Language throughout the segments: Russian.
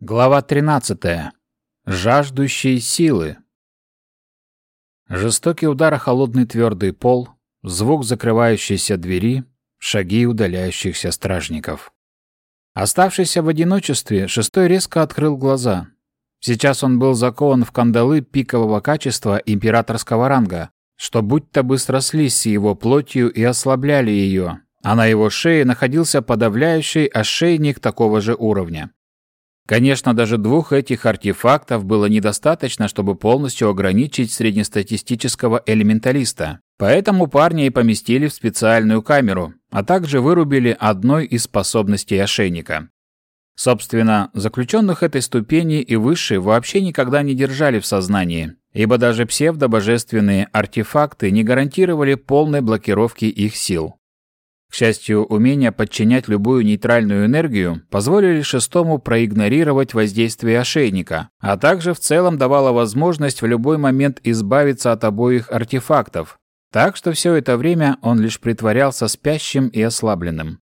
Глава 13. Жаждущие силы. Жестокий удар о холодный твердый пол, звук закрывающейся двери, шаги удаляющихся стражников. Оставшийся в одиночестве, шестой резко открыл глаза. Сейчас он был закован в кандалы пикового качества императорского ранга, что будто бы срослись с его плотью и ослабляли ее, а на его шее находился подавляющий ошейник такого же уровня. Конечно, даже двух этих артефактов было недостаточно, чтобы полностью ограничить среднестатистического элементалиста. Поэтому парня и поместили в специальную камеру, а также вырубили одной из способностей ошейника. Собственно, заключенных этой ступени и выше вообще никогда не держали в сознании, ибо даже псевдобожественные артефакты не гарантировали полной блокировки их сил. Счастью, умение подчинять любую нейтральную энергию позволили шестому проигнорировать воздействие ошейника, а также в целом давало возможность в любой момент избавиться от обоих артефактов. Так что все это время он лишь притворялся спящим и ослабленным.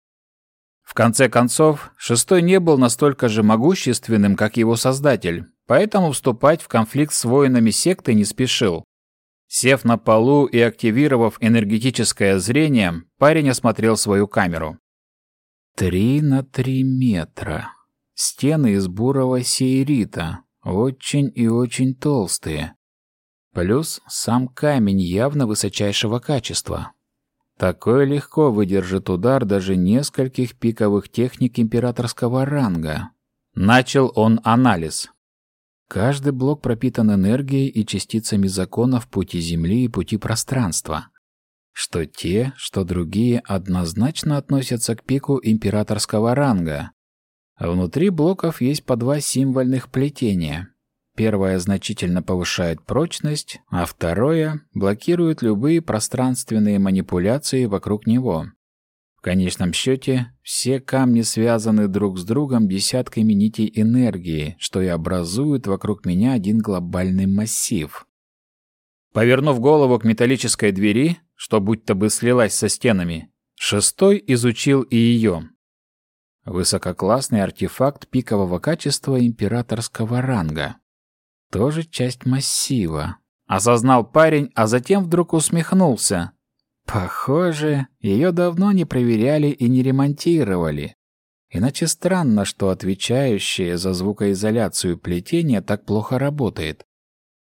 В конце концов, шестой не был настолько же могущественным, как его создатель, поэтому вступать в конфликт с воинами секты не спешил. Сев на полу и активировав энергетическое зрение, парень осмотрел свою камеру. Три на три метра. Стены из бурого сейрита, очень и очень толстые. Плюс сам камень явно высочайшего качества. Такое легко выдержит удар даже нескольких пиковых техник императорского ранга. Начал он анализ. Каждый блок пропитан энергией и частицами законов пути Земли и пути пространства. Что те, что другие однозначно относятся к пику императорского ранга. Внутри блоков есть по два символьных плетения. Первое значительно повышает прочность, а второе блокирует любые пространственные манипуляции вокруг него. Конечном счете, все камни связаны друг с другом десятками нитей энергии, что и образует вокруг меня один глобальный массив. Повернув голову к металлической двери, что будто бы слилась со стенами, шестой изучил и ее. Высококлассный артефакт пикового качества императорского ранга. Тоже часть массива. Осознал парень, а затем вдруг усмехнулся, Похоже, ее давно не проверяли и не ремонтировали. Иначе странно, что отвечающее за звукоизоляцию плетение так плохо работает.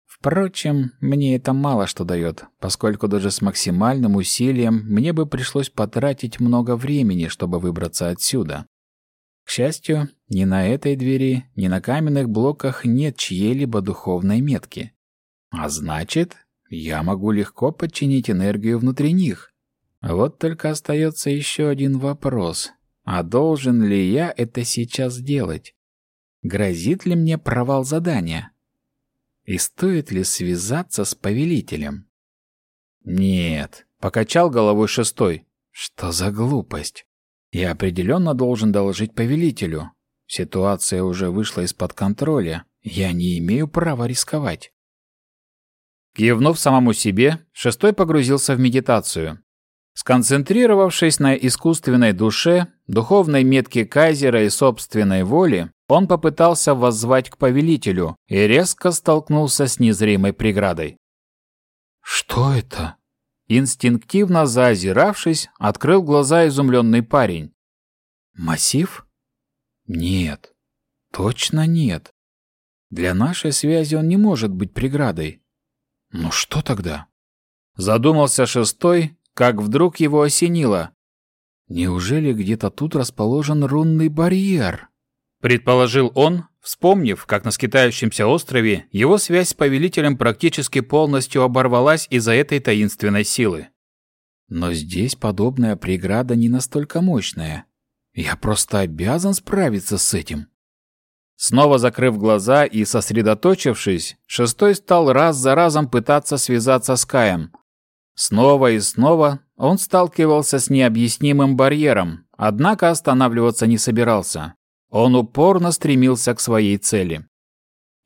Впрочем, мне это мало что дает, поскольку даже с максимальным усилием мне бы пришлось потратить много времени, чтобы выбраться отсюда. К счастью, ни на этой двери, ни на каменных блоках нет чьей-либо духовной метки. А значит, я могу легко подчинить энергию внутри них. Вот только остается еще один вопрос. А должен ли я это сейчас делать? Грозит ли мне провал задания? И стоит ли связаться с повелителем? Нет, покачал головой шестой. Что за глупость? Я определенно должен доложить повелителю. Ситуация уже вышла из-под контроля. Я не имею права рисковать. Кивнув самому себе, шестой погрузился в медитацию. Сконцентрировавшись на искусственной душе, духовной метке Кайзера и собственной воле, он попытался воззвать к повелителю и резко столкнулся с незримой преградой. «Что это?» Инстинктивно заозиравшись, открыл глаза изумленный парень. «Массив? Нет. Точно нет. Для нашей связи он не может быть преградой. Ну что тогда? Задумался шестой, как вдруг его осенило. Неужели где-то тут расположен рунный барьер? Предположил он, вспомнив, как на скитающемся острове его связь с повелителем практически полностью оборвалась из-за этой таинственной силы. Но здесь подобная преграда не настолько мощная. Я просто обязан справиться с этим. Снова закрыв глаза и сосредоточившись, шестой стал раз за разом пытаться связаться с Каем. Снова и снова он сталкивался с необъяснимым барьером, однако останавливаться не собирался. Он упорно стремился к своей цели.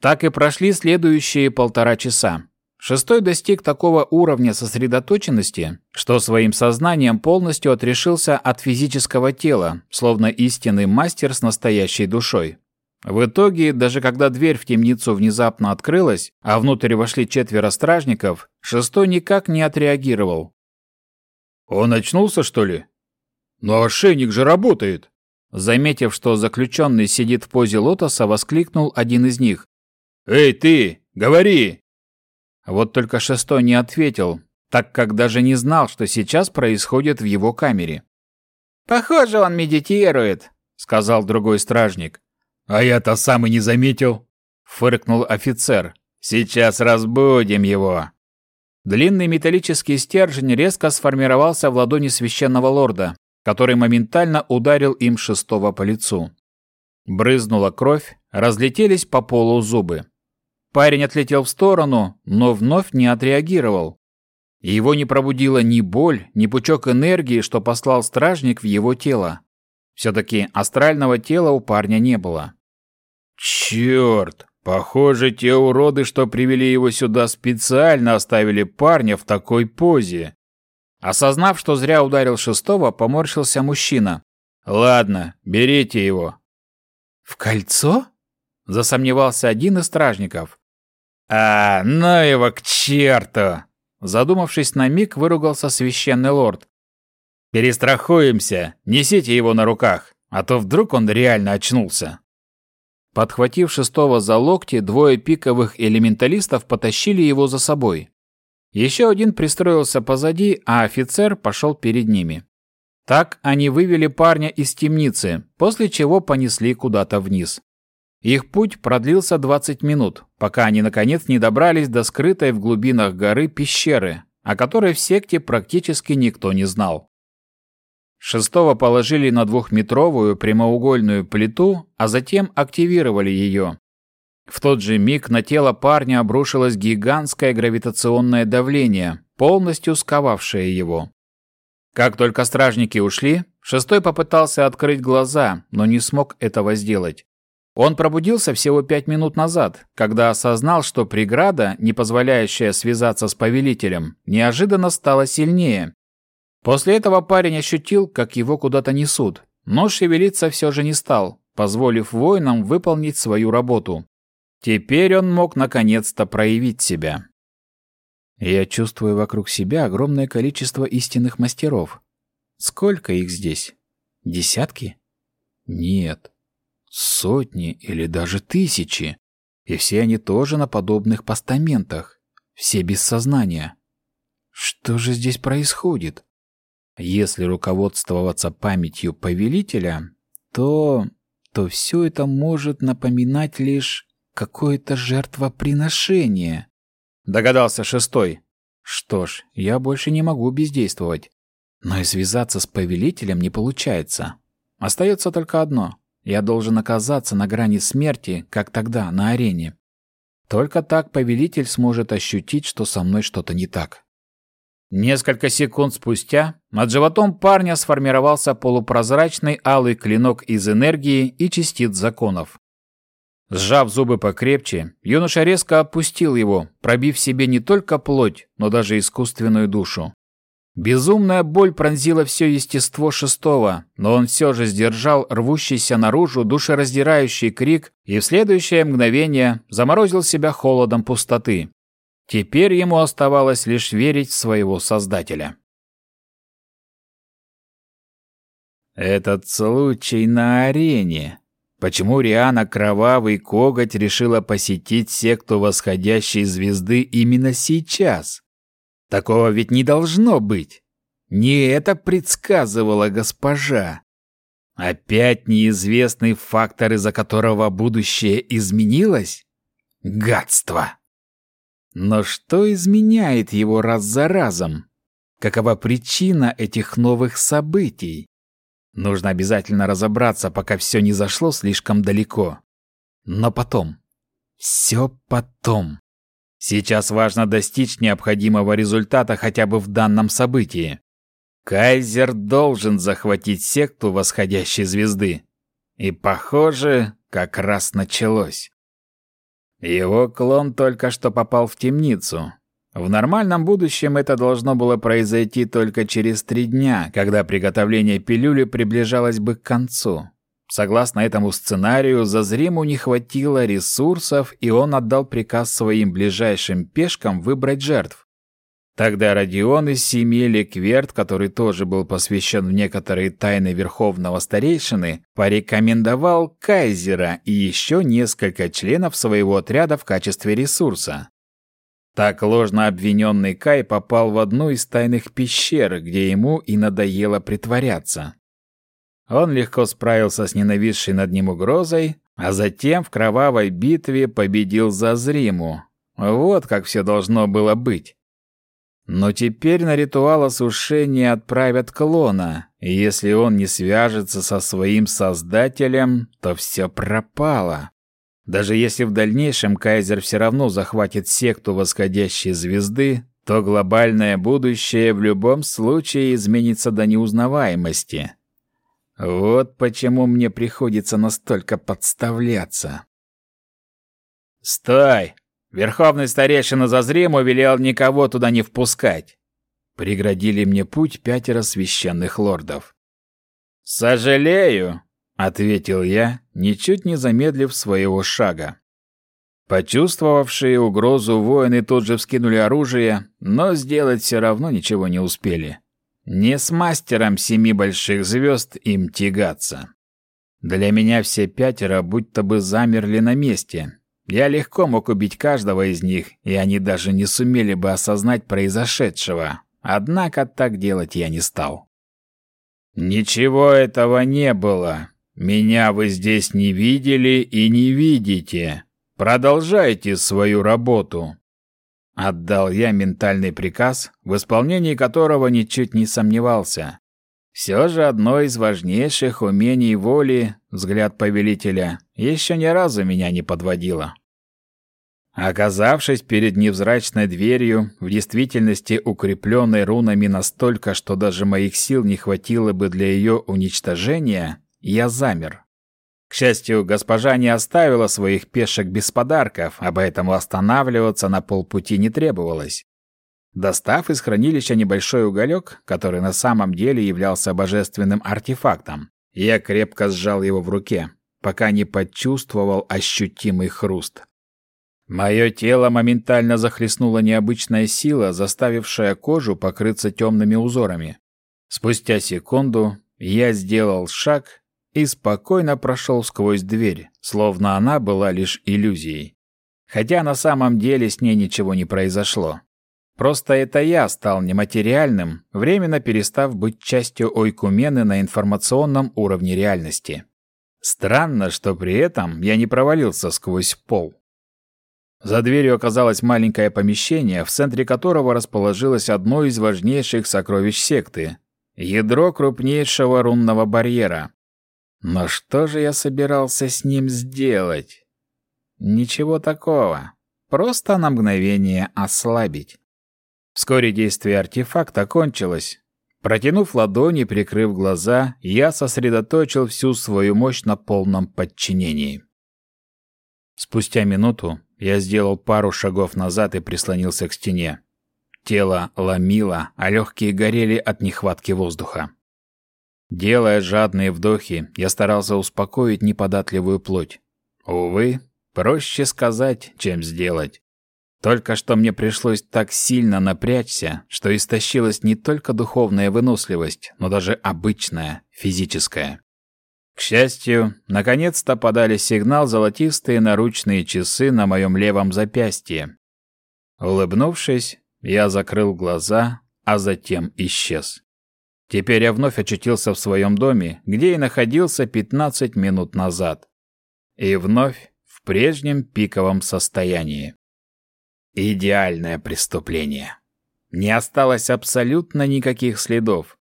Так и прошли следующие полтора часа. Шестой достиг такого уровня сосредоточенности, что своим сознанием полностью отрешился от физического тела, словно истинный мастер с настоящей душой. В итоге, даже когда дверь в темницу внезапно открылась, а внутрь вошли четверо стражников, шестой никак не отреагировал. «Он очнулся, что ли? Но ошейник же работает!» Заметив, что заключенный сидит в позе лотоса, воскликнул один из них. «Эй, ты, говори!» Вот только шестой не ответил, так как даже не знал, что сейчас происходит в его камере. «Похоже, он медитирует», — сказал другой стражник. «А я-то сам и не заметил», — фыркнул офицер. «Сейчас разбудим его». Длинный металлический стержень резко сформировался в ладони священного лорда, который моментально ударил им шестого по лицу. Брызнула кровь, разлетелись по полу зубы. Парень отлетел в сторону, но вновь не отреагировал. Его не пробудила ни боль, ни пучок энергии, что послал стражник в его тело. Все-таки астрального тела у парня не было. Черт! Похоже, те уроды, что привели его сюда, специально оставили парня в такой позе. Осознав, что зря ударил шестого, поморщился мужчина. «Ладно, берите его». «В кольцо?» – засомневался один из стражников. «А, ну его к черту!» Задумавшись на миг, выругался священный лорд. «Перестрахуемся, несите его на руках, а то вдруг он реально очнулся». Подхватив шестого за локти, двое пиковых элементалистов потащили его за собой. Еще один пристроился позади, а офицер пошел перед ними. Так они вывели парня из темницы, после чего понесли куда-то вниз. Их путь продлился 20 минут, пока они наконец не добрались до скрытой в глубинах горы пещеры, о которой в секте практически никто не знал. Шестого положили на двухметровую прямоугольную плиту, а затем активировали ее. В тот же миг на тело парня обрушилось гигантское гравитационное давление, полностью сковавшее его. Как только стражники ушли, шестой попытался открыть глаза, но не смог этого сделать. Он пробудился всего пять минут назад, когда осознал, что преграда, не позволяющая связаться с повелителем, неожиданно стала сильнее, После этого парень ощутил, как его куда-то несут, но шевелиться все же не стал, позволив воинам выполнить свою работу. Теперь он мог наконец-то проявить себя. Я чувствую вокруг себя огромное количество истинных мастеров. Сколько их здесь? Десятки? Нет. Сотни или даже тысячи. И все они тоже на подобных постаментах. Все без сознания. Что же здесь происходит? Если руководствоваться памятью повелителя, то... то все это может напоминать лишь какое-то жертвоприношение. Догадался шестой. Что ж, я больше не могу бездействовать. Но и связаться с повелителем не получается. Остается только одно. Я должен оказаться на грани смерти, как тогда, на арене. Только так повелитель сможет ощутить, что со мной что-то не так. Несколько секунд спустя над животом парня сформировался полупрозрачный алый клинок из энергии и частиц законов. Сжав зубы покрепче, юноша резко опустил его, пробив себе не только плоть, но даже искусственную душу. Безумная боль пронзила все естество шестого, но он все же сдержал рвущийся наружу душераздирающий крик и в следующее мгновение заморозил себя холодом пустоты, Теперь ему оставалось лишь верить в своего Создателя. Этот случай на арене. Почему Риана Кровавый Коготь решила посетить секту восходящей звезды именно сейчас? Такого ведь не должно быть. Не это предсказывала госпожа. Опять неизвестный фактор, из-за которого будущее изменилось? Гадство! Но что изменяет его раз за разом? Какова причина этих новых событий? Нужно обязательно разобраться, пока все не зашло слишком далеко. Но потом. Все потом. Сейчас важно достичь необходимого результата хотя бы в данном событии. Кайзер должен захватить секту восходящей звезды. И, похоже, как раз началось. Его клон только что попал в темницу. В нормальном будущем это должно было произойти только через три дня, когда приготовление пилюли приближалось бы к концу. Согласно этому сценарию, Зазриму не хватило ресурсов, и он отдал приказ своим ближайшим пешкам выбрать жертв. Тогда Родион из семьи Лекверт, который тоже был посвящен в некоторые тайны Верховного Старейшины, порекомендовал Кайзера и еще несколько членов своего отряда в качестве ресурса. Так ложно обвиненный Кай попал в одну из тайных пещер, где ему и надоело притворяться. Он легко справился с ненависшей над ним угрозой, а затем в кровавой битве победил Зазриму. Вот как все должно было быть. Но теперь на ритуал осушения отправят клона, и если он не свяжется со своим создателем, то все пропало. Даже если в дальнейшем Кайзер все равно захватит секту восходящей звезды, то глобальное будущее в любом случае изменится до неузнаваемости. Вот почему мне приходится настолько подставляться. «Стой!» Верховный старейшина Зазриму велел никого туда не впускать. Преградили мне путь пятеро священных лордов. «Сожалею», — ответил я, ничуть не замедлив своего шага. Почувствовавшие угрозу воины тут же вскинули оружие, но сделать все равно ничего не успели. Не с мастером семи больших звезд им тягаться. Для меня все пятеро будто бы замерли на месте, я легко мог убить каждого из них, и они даже не сумели бы осознать произошедшего. Однако так делать я не стал. «Ничего этого не было. Меня вы здесь не видели и не видите. Продолжайте свою работу». Отдал я ментальный приказ, в исполнении которого ничуть не сомневался. Все же одно из важнейших умений воли, взгляд повелителя, еще ни разу меня не подводило. Оказавшись перед невзрачной дверью, в действительности укрепленной рунами настолько, что даже моих сил не хватило бы для ее уничтожения, я замер. К счастью, госпожа не оставила своих пешек без подарков, а поэтому останавливаться на полпути не требовалось. Достав из хранилища небольшой уголек, который на самом деле являлся божественным артефактом, я крепко сжал его в руке, пока не почувствовал ощутимый хруст. Мое тело моментально захлестнула необычная сила, заставившая кожу покрыться темными узорами. Спустя секунду я сделал шаг и спокойно прошел сквозь дверь, словно она была лишь иллюзией. Хотя на самом деле с ней ничего не произошло. Просто это я стал нематериальным, временно перестав быть частью ойкумены на информационном уровне реальности. Странно, что при этом я не провалился сквозь пол. За дверью оказалось маленькое помещение, в центре которого расположилось одно из важнейших сокровищ секты — ядро крупнейшего рунного барьера. Но что же я собирался с ним сделать? Ничего такого. Просто на мгновение ослабить. Вскоре действие артефакта кончилось. Протянув ладони, прикрыв глаза, я сосредоточил всю свою мощь на полном подчинении. Спустя минуту я сделал пару шагов назад и прислонился к стене. Тело ломило, а легкие горели от нехватки воздуха. Делая жадные вдохи, я старался успокоить неподатливую плоть. Увы, проще сказать, чем сделать. Только что мне пришлось так сильно напрячься, что истощилась не только духовная выносливость, но даже обычная, физическая. К счастью, наконец-то подали сигнал золотистые наручные часы на моем левом запястье. Улыбнувшись, я закрыл глаза, а затем исчез. Теперь я вновь очутился в своем доме, где и находился 15 минут назад. И вновь в прежнем пиковом состоянии. Идеальное преступление. Не осталось абсолютно никаких следов.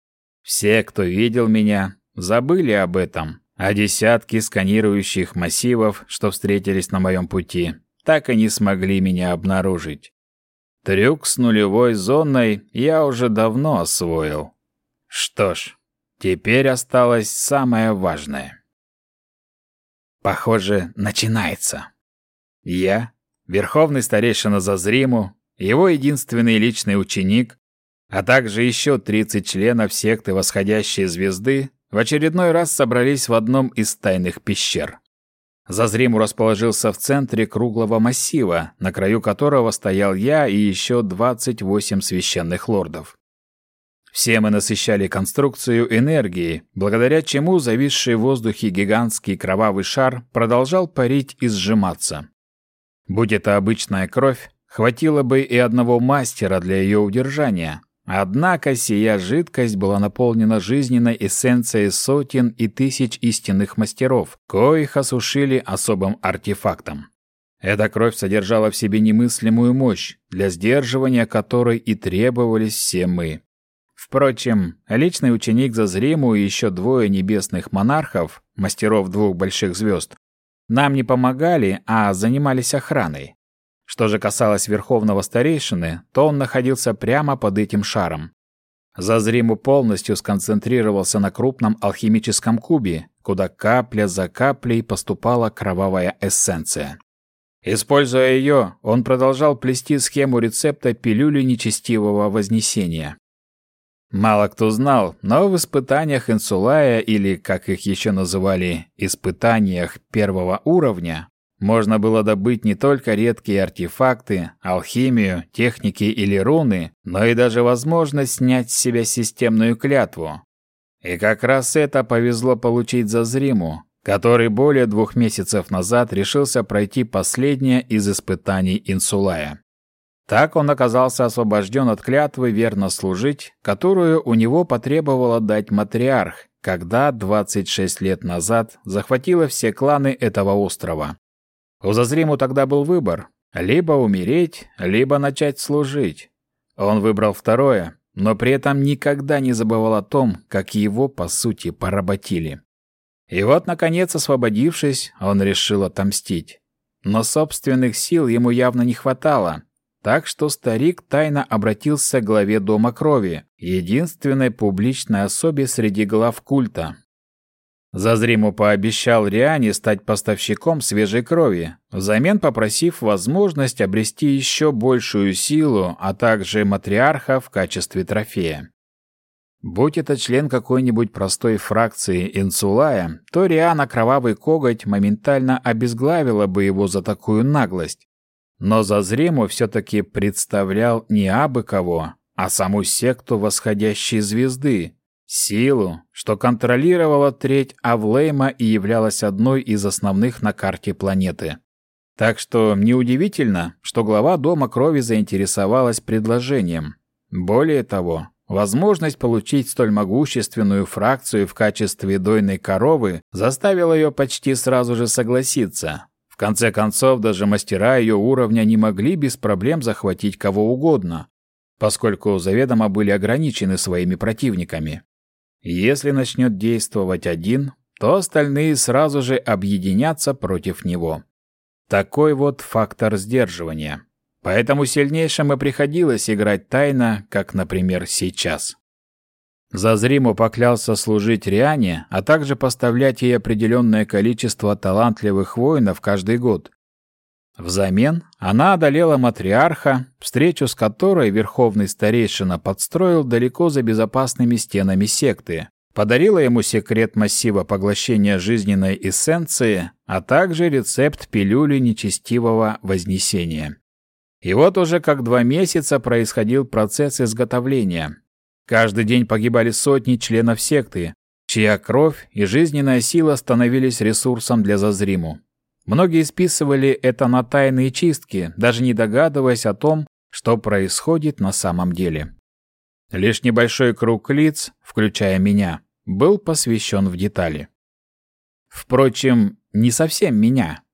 Все, кто видел меня, забыли об этом, а десятки сканирующих массивов, что встретились на моем пути, так и не смогли меня обнаружить. Трюк с нулевой зоной я уже давно освоил. Что ж, теперь осталось самое важное. Похоже, начинается. Я верховный старейшина Зазриму, его единственный личный ученик, а также еще 30 членов секты Восходящей Звезды в очередной раз собрались в одном из тайных пещер. Зазриму расположился в центре круглого массива, на краю которого стоял я и еще 28 священных лордов. Все мы насыщали конструкцию энергией, благодаря чему зависший в воздухе гигантский кровавый шар продолжал парить и сжиматься. Будь это обычная кровь, хватило бы и одного мастера для ее удержания. Однако сия жидкость была наполнена жизненной эссенцией сотен и тысяч истинных мастеров, коих осушили особым артефактом. Эта кровь содержала в себе немыслимую мощь, для сдерживания которой и требовались все мы. Впрочем, личный ученик Зазриму и еще двое небесных монархов, мастеров двух больших звезд, нам не помогали, а занимались охраной. Что же касалось верховного старейшины, то он находился прямо под этим шаром. Зазриму полностью сконцентрировался на крупном алхимическом кубе, куда капля за каплей поступала кровавая эссенция. Используя ее, он продолжал плести схему рецепта пилюли нечестивого вознесения. Мало кто знал, но в испытаниях Инсулая, или, как их еще называли, испытаниях первого уровня, можно было добыть не только редкие артефакты, алхимию, техники или руны, но и даже возможность снять с себя системную клятву. И как раз это повезло получить за Зриму, который более двух месяцев назад решился пройти последнее из испытаний Инсулая. Так он оказался освобожден от клятвы верно служить, которую у него потребовало дать матриарх, когда 26 лет назад захватила все кланы этого острова. У Зазриму тогда был выбор – либо умереть, либо начать служить. Он выбрал второе, но при этом никогда не забывал о том, как его, по сути, поработили. И вот, наконец, освободившись, он решил отомстить. Но собственных сил ему явно не хватало – так что старик тайно обратился к главе Дома Крови, единственной публичной особе среди глав культа. Зазриму пообещал Риане стать поставщиком свежей крови, взамен попросив возможность обрести еще большую силу, а также матриарха в качестве трофея. Будь это член какой-нибудь простой фракции Инсулая, то Риана Кровавый Коготь моментально обезглавила бы его за такую наглость. Но Зазрему все-таки представлял не абы кого, а саму секту восходящей звезды, силу, что контролировала треть Авлейма и являлась одной из основных на карте планеты. Так что неудивительно, что глава Дома Крови заинтересовалась предложением. Более того, возможность получить столь могущественную фракцию в качестве дойной коровы заставила ее почти сразу же согласиться, конце концов, даже мастера ее уровня не могли без проблем захватить кого угодно, поскольку заведомо были ограничены своими противниками. Если начнет действовать один, то остальные сразу же объединятся против него. Такой вот фактор сдерживания. Поэтому сильнейшим и приходилось играть тайно, как, например, сейчас. Зазримо поклялся служить Риане, а также поставлять ей определенное количество талантливых воинов каждый год. Взамен она одолела матриарха, встречу с которой верховный старейшина подстроил далеко за безопасными стенами секты, подарила ему секрет массива поглощения жизненной эссенции, а также рецепт пилюли нечестивого вознесения. И вот уже как два месяца происходил процесс изготовления, Каждый день погибали сотни членов секты, чья кровь и жизненная сила становились ресурсом для Зазриму. Многие списывали это на тайные чистки, даже не догадываясь о том, что происходит на самом деле. Лишь небольшой круг лиц, включая меня, был посвящен в детали. Впрочем, не совсем меня.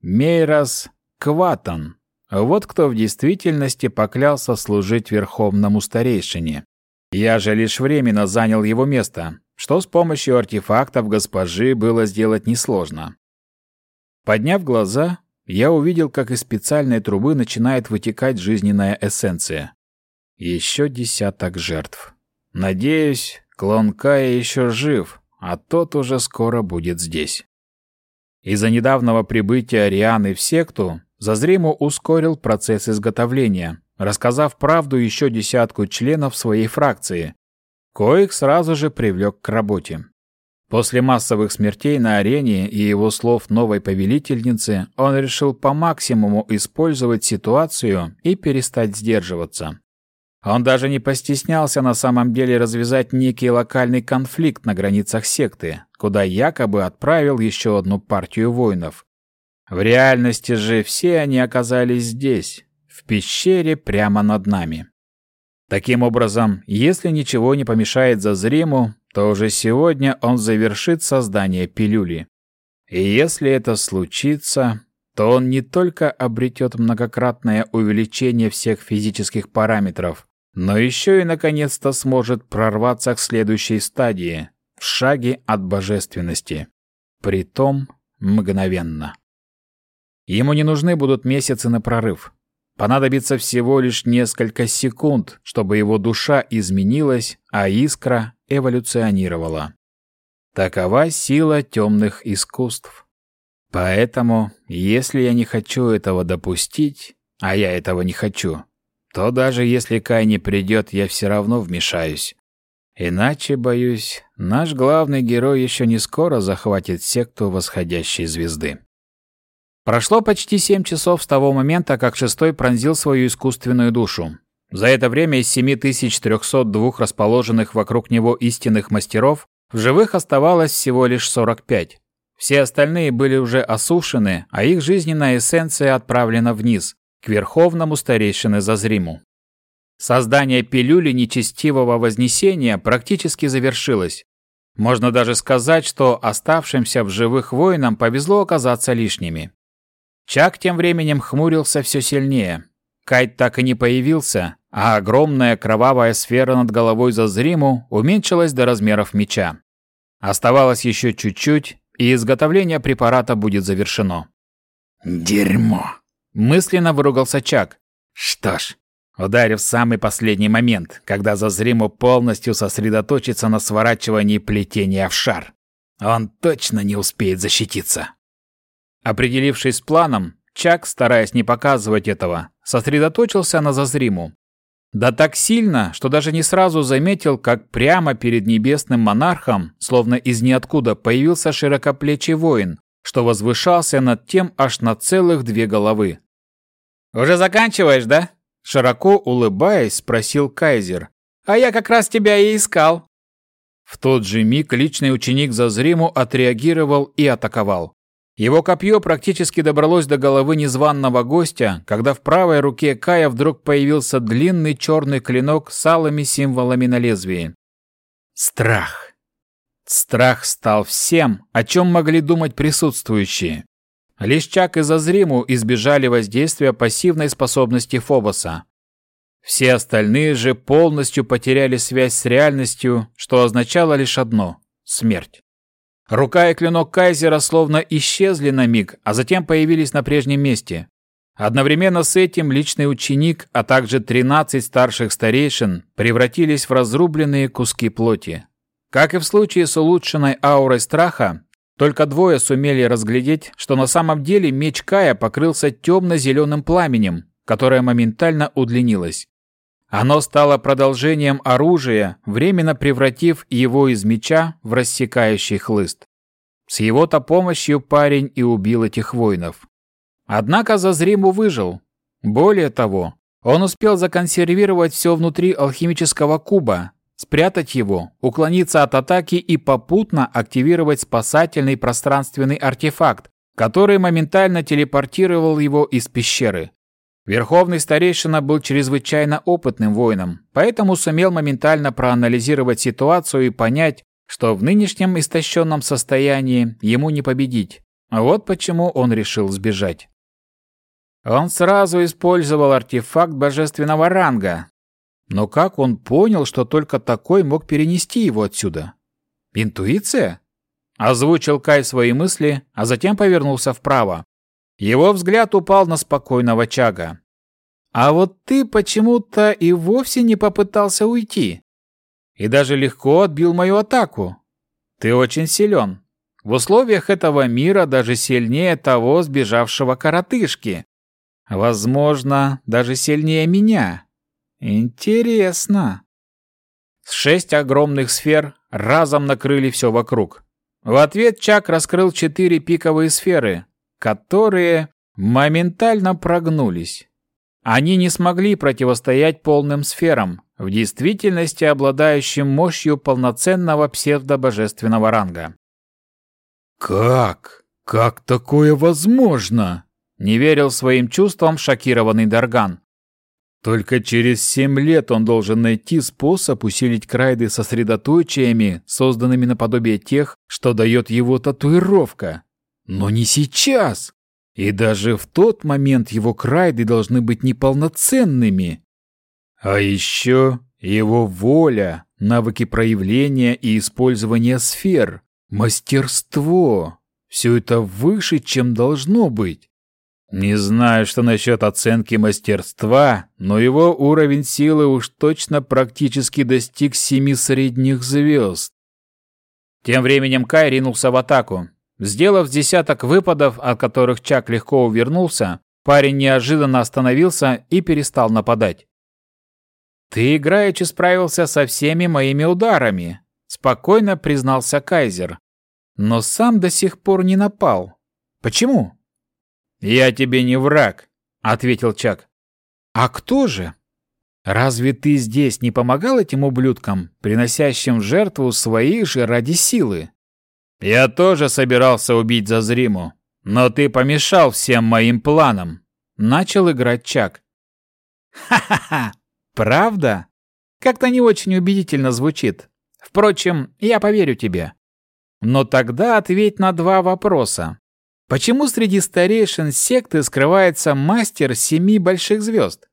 Мейрас Кватан. Вот кто в действительности поклялся служить верховному старейшине. Я же лишь временно занял его место, что с помощью артефактов госпожи было сделать несложно. Подняв глаза, я увидел, как из специальной трубы начинает вытекать жизненная эссенция. Еще десяток жертв. Надеюсь, клон Кая еще жив, а тот уже скоро будет здесь. Из-за недавнего прибытия Арианы в секту Зазримо ускорил процесс изготовления, рассказав правду еще десятку членов своей фракции. коих сразу же привлек к работе. После массовых смертей на арене и его слов новой повелительницы, он решил по максимуму использовать ситуацию и перестать сдерживаться. Он даже не постеснялся на самом деле развязать некий локальный конфликт на границах секты, куда якобы отправил еще одну партию воинов. В реальности же все они оказались здесь, в пещере прямо над нами. Таким образом, если ничего не помешает Зазриму, то уже сегодня он завершит создание пилюли. И если это случится, то он не только обретет многократное увеличение всех физических параметров, но еще и наконец-то сможет прорваться к следующей стадии, в шаге от божественности. Притом мгновенно. Ему не нужны будут месяцы на прорыв. Понадобится всего лишь несколько секунд, чтобы его душа изменилась, а искра эволюционировала. Такова сила темных искусств. Поэтому, если я не хочу этого допустить, а я этого не хочу, то даже если Кай не придет, я все равно вмешаюсь. Иначе, боюсь, наш главный герой еще не скоро захватит секту восходящей звезды. Прошло почти семь часов с того момента, как шестой пронзил свою искусственную душу. За это время из 7302 расположенных вокруг него истинных мастеров в живых оставалось всего лишь 45. Все остальные были уже осушены, а их жизненная эссенция отправлена вниз, к верховному старейшине Зазриму. Создание пилюли нечестивого вознесения практически завершилось. Можно даже сказать, что оставшимся в живых воинам повезло оказаться лишними. Чак тем временем хмурился все сильнее. Кайт так и не появился, а огромная кровавая сфера над головой Зазриму уменьшилась до размеров меча. Оставалось еще чуть-чуть, и изготовление препарата будет завершено. «Дерьмо!» – мысленно выругался Чак. «Что ж, ударив в самый последний момент, когда Зазриму полностью сосредоточится на сворачивании плетения в шар, он точно не успеет защититься». Определившись с планом, Чак, стараясь не показывать этого, сосредоточился на Зазриму. Да так сильно, что даже не сразу заметил, как прямо перед небесным монархом, словно из ниоткуда, появился широкоплечий воин, что возвышался над тем аж на целых две головы. «Уже заканчиваешь, да?» Широко улыбаясь, спросил Кайзер. «А я как раз тебя и искал». В тот же миг личный ученик Зазриму отреагировал и атаковал. Его копье практически добралось до головы незваного гостя, когда в правой руке Кая вдруг появился длинный черный клинок с алыми символами на лезвии. Страх. Страх стал всем, о чем могли думать присутствующие. Чак и Зазриму избежали воздействия пассивной способности Фобоса. Все остальные же полностью потеряли связь с реальностью, что означало лишь одно – смерть. Рука и клинок Кайзера словно исчезли на миг, а затем появились на прежнем месте. Одновременно с этим личный ученик, а также 13 старших старейшин превратились в разрубленные куски плоти. Как и в случае с улучшенной аурой страха, только двое сумели разглядеть, что на самом деле меч Кая покрылся темно-зеленым пламенем, которое моментально удлинилось. Оно стало продолжением оружия, временно превратив его из меча в рассекающий хлыст. С его-то помощью парень и убил этих воинов. Однако Зазриму выжил. Более того, он успел законсервировать все внутри алхимического куба, спрятать его, уклониться от атаки и попутно активировать спасательный пространственный артефакт, который моментально телепортировал его из пещеры. Верховный старейшина был чрезвычайно опытным воином, поэтому сумел моментально проанализировать ситуацию и понять, что в нынешнем истощенном состоянии ему не победить. Вот почему он решил сбежать. Он сразу использовал артефакт божественного ранга. Но как он понял, что только такой мог перенести его отсюда? Интуиция? Озвучил Кай свои мысли, а затем повернулся вправо. Его взгляд упал на спокойного Чага. «А вот ты почему-то и вовсе не попытался уйти. И даже легко отбил мою атаку. Ты очень силен. В условиях этого мира даже сильнее того сбежавшего коротышки. Возможно, даже сильнее меня. Интересно». Шесть огромных сфер разом накрыли все вокруг. В ответ Чак раскрыл четыре пиковые сферы, которые моментально прогнулись. Они не смогли противостоять полным сферам, в действительности обладающим мощью полноценного псевдобожественного ранга. «Как? Как такое возможно?» – не верил своим чувствам шокированный Дарган. Только через семь лет он должен найти способ усилить крайды сосредоточиями, созданными наподобие тех, что дает его татуировка. Но не сейчас. И даже в тот момент его крайды должны быть неполноценными. А еще его воля, навыки проявления и использования сфер, мастерство. Все это выше, чем должно быть. Не знаю, что насчет оценки мастерства, но его уровень силы уж точно практически достиг семи средних звезд. Тем временем Кай ринулся в атаку. Сделав десяток выпадов, от которых Чак легко увернулся, парень неожиданно остановился и перестал нападать. «Ты играючи справился со всеми моими ударами», — спокойно признался Кайзер. «Но сам до сих пор не напал. Почему?» «Я тебе не враг», — ответил Чак. «А кто же? Разве ты здесь не помогал этим ублюдкам, приносящим жертву своих же ради силы?» «Я тоже собирался убить Зазриму, но ты помешал всем моим планам», — начал играть Чак. «Ха-ха-ха! Правда? Как-то не очень убедительно звучит. Впрочем, я поверю тебе. Но тогда ответь на два вопроса. Почему среди старейшин секты скрывается мастер семи больших звезд?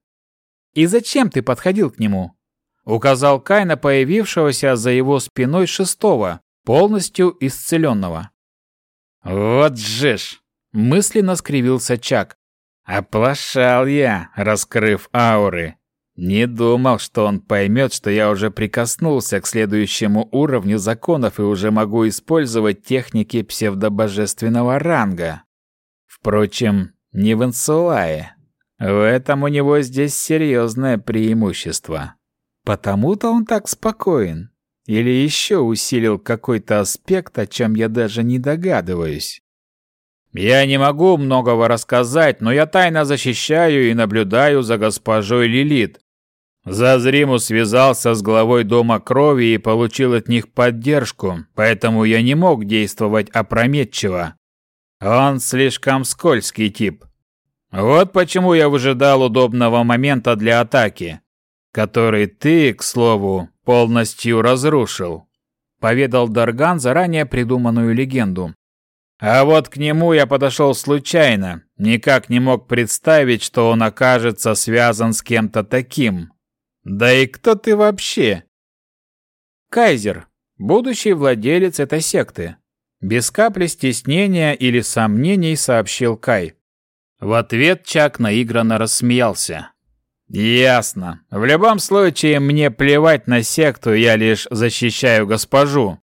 И зачем ты подходил к нему? Указал Кай на появившегося за его спиной шестого, полностью исцеленного. Вот же ж! Мысленно скривился Чак. Оплошал я, раскрыв ауры. Не думал, что он поймет, что я уже прикоснулся к следующему уровню законов и уже могу использовать техники псевдобожественного ранга. Впрочем, не в Инсулае. В этом у него здесь серьезное преимущество. Потому-то он так спокоен. Или еще усилил какой-то аспект, о чем я даже не догадываюсь. Я не могу многого рассказать, но я тайно защищаю и наблюдаю за госпожой Лилит, Зазриму связался с главой Дома Крови и получил от них поддержку, поэтому я не мог действовать опрометчиво. Он слишком скользкий тип. Вот почему я выжидал удобного момента для атаки, который ты, к слову, полностью разрушил. Поведал Дарган заранее придуманную легенду. А вот к нему я подошел случайно, никак не мог представить, что он окажется связан с кем-то таким, да и кто ты вообще? Кайзер, будущий владелец этой секты. Без капли стеснения или сомнений сообщил Кай. В ответ Чак наигранно рассмеялся. «Ясно. В любом случае, мне плевать на секту, я лишь защищаю госпожу.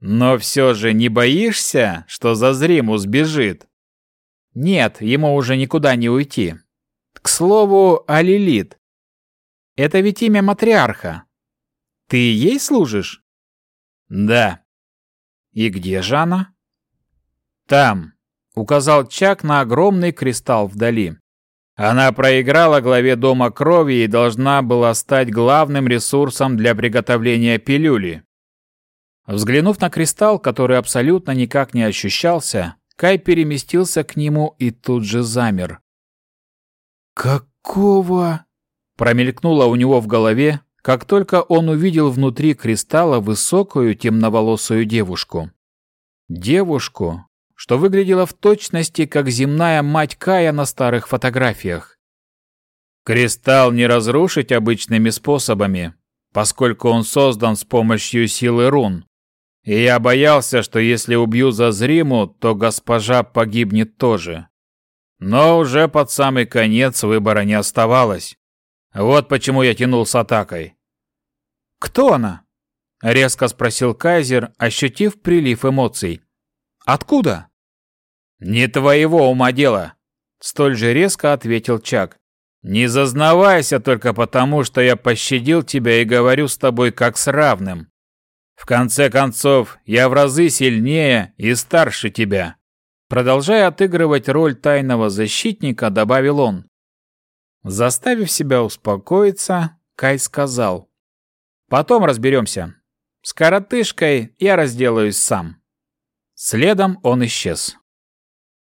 Но все же не боишься, что Зазриму сбежит?» «Нет, ему уже никуда не уйти. К слову, о Лилит. Это ведь имя матриарха. Ты ей служишь? Да. И где же она? Там, указал Чак на огромный кристалл вдали. Она проиграла главе Дома Крови и должна была стать главным ресурсом для приготовления пилюли. Взглянув на кристалл, который абсолютно никак не ощущался, Кай переместился к нему и тут же замер. «Какого?» Промелькнуло у него в голове, как только он увидел внутри кристалла высокую темноволосую девушку. Девушку, что выглядела в точности как земная мать Кая на старых фотографиях. Кристалл не разрушить обычными способами, поскольку он создан с помощью силы рун. И я боялся, что если убью Зазриму, то госпожа погибнет тоже. Но уже под самый конец выбора не оставалось. Вот почему я тянул с атакой. «Кто она?» — резко спросил Кайзер, ощутив прилив эмоций. «Откуда?» «Не твоего ума дело», — столь же резко ответил Чак. Не зазнавайся только потому, что я пощадил тебя и говорю с тобой как с равным. В конце концов, я в разы сильнее и старше тебя. Продолжая отыгрывать роль тайного защитника, добавил он. Заставив себя успокоиться, Кай сказал. «Потом разберемся. С коротышкой я разделаюсь сам». Следом он исчез.